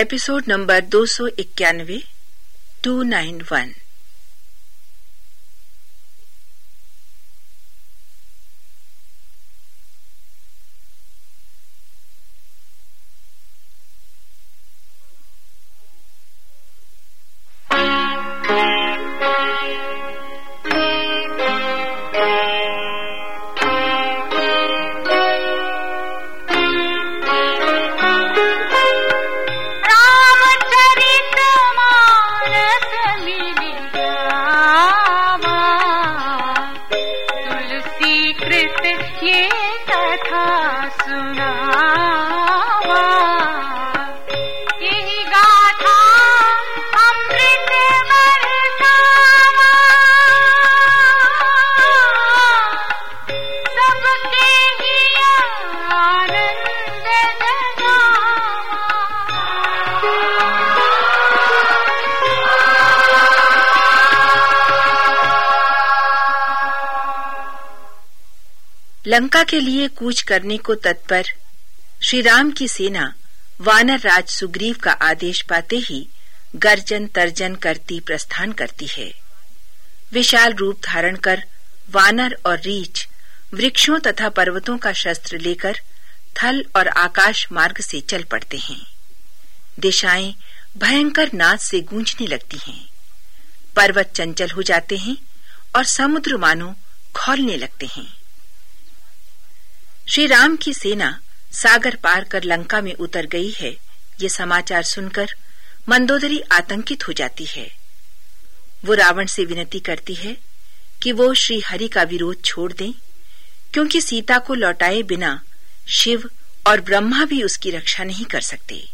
Episode number दो सौ इक्यानवे टू नाइन वन 别看他。लंका के लिए कूच करने को तत्पर श्री राम की सेना वानर राज सुग्रीव का आदेश पाते ही गर्जन तर्जन करती प्रस्थान करती है। विशाल रूप धारण कर वानर और रीछ वृक्षों तथा पर्वतों का शस्त्र लेकर थल और आकाश मार्ग से चल पड़ते हैं। दिशाएँ भयंकर नाद से गूंजने लगती हैं। पर्वत चंचल हो जाते हैं और समुद्र मानो खोलने लगते हैं। श्री राम की सेना सागर पार कर लंका में उतर गई है। ये समाचार सुनकर मंदोदरी आतंकित हो जाती है। वो रावण से विनती करती है कि वो श्री हरि का विरोध छोड़ दें, क्योंकि सीता को लौटाए बिना शिव और ब्रह्मा भी उसकी रक्षा नहीं कर सकते।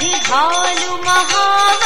हि भालु महा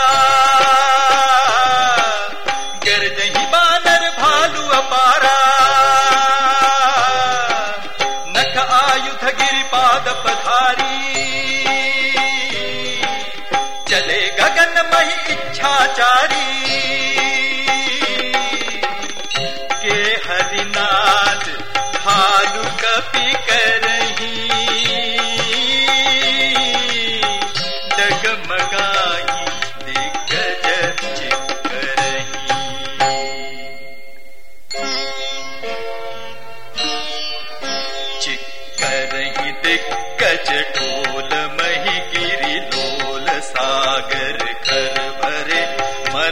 नख आयुध गिरिपाद पधारी। चले गगन मही इच्छाचारी।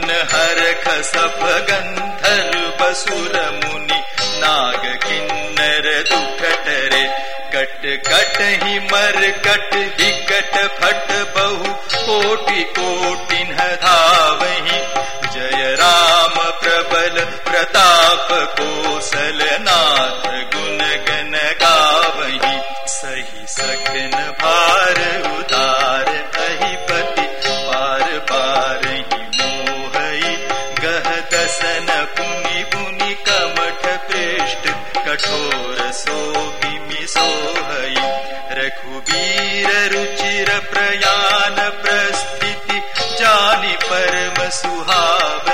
मन हर खसप गंधर्व बसुर मुनि नाग किन्नर दुख टरे कट कट ही मर कट ही कट फट बहु। कोटि कोटि धावही। जय राम प्रबल प्रताप कोसल रुचिर प्रयान प्रस्थिति जानि परम सुहाव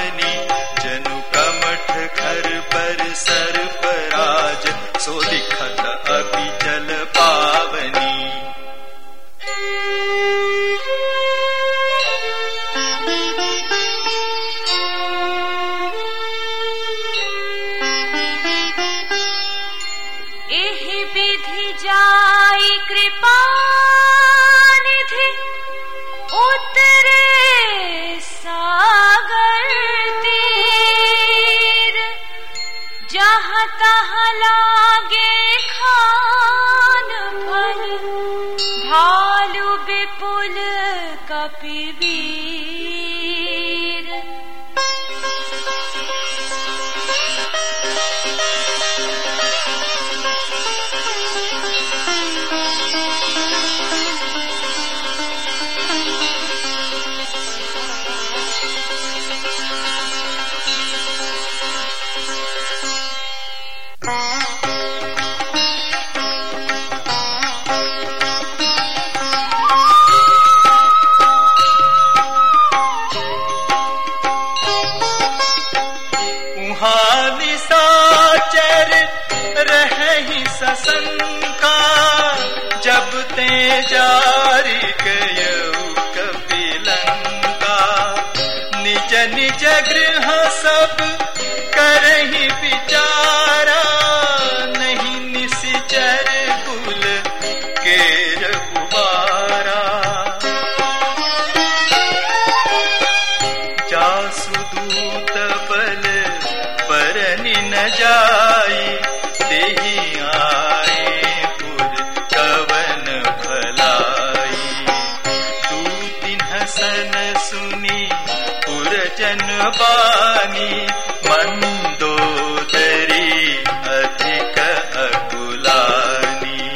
जहाँ कहाँ लागे खान फल? भालू विपुल कपिवीर सब करही बिचारा नहीं निसिचर कुल के रघुबारा। जासुदूत बल पर न जाई तेहि पुरजन बानी मंदोदरी अधिक अकुलानी।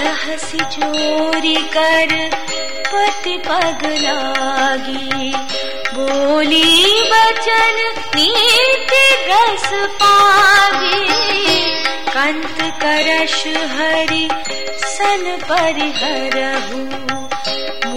रहस्य चोरी कर पति पग लागी। बोली वचन नीति रस पागी। कंत करश हरि सन परिहरहु।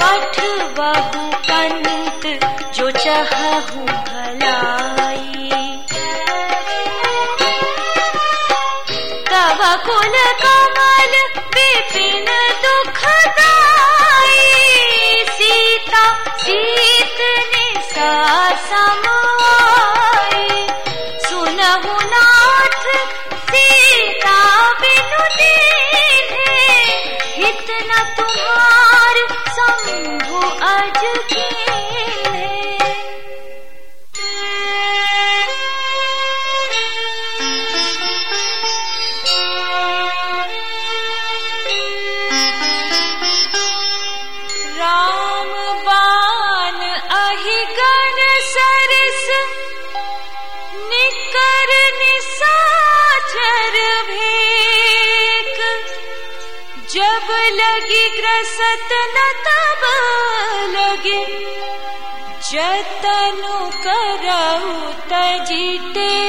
पठ बहु पंत जो चहु भलाई। तव कुल कमल लगी ग्रसत न तब लगे। जतनु करऊ तजिटे